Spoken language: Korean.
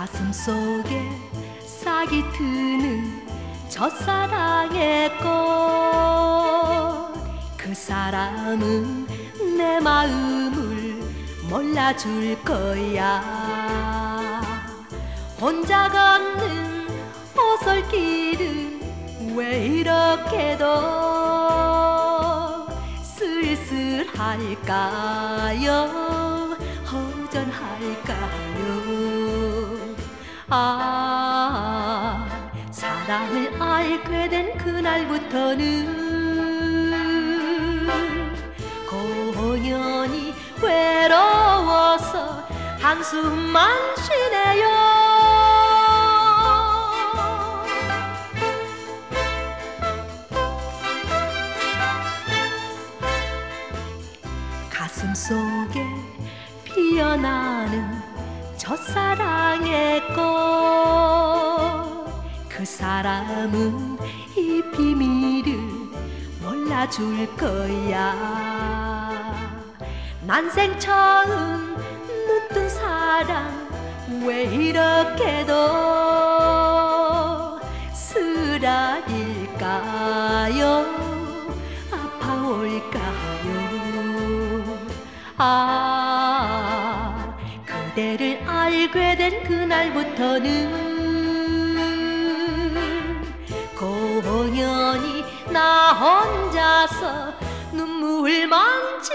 가슴 속에 싹이 트는 첫사랑의 꽃. 그 사람은 내 마음을 몰라줄 거야. 혼자 걷는 오솔길은 왜 이렇게도 쓸쓸할까요? 허전할까요 아 사랑을 알게 된 그날부터는 고연히 외로워서 한숨만 쉬네요. 가슴 속에 피어나는 첫사랑의 꽃. 그 사람은 이 비밀을 몰라줄 거야. 난생 처음 눈뜬 사랑 왜 이렇게도 쓰라릴까요? 아파올까요? 아 그대를 알게 된 그날부터는 고연히 나 혼자서 눈물 만진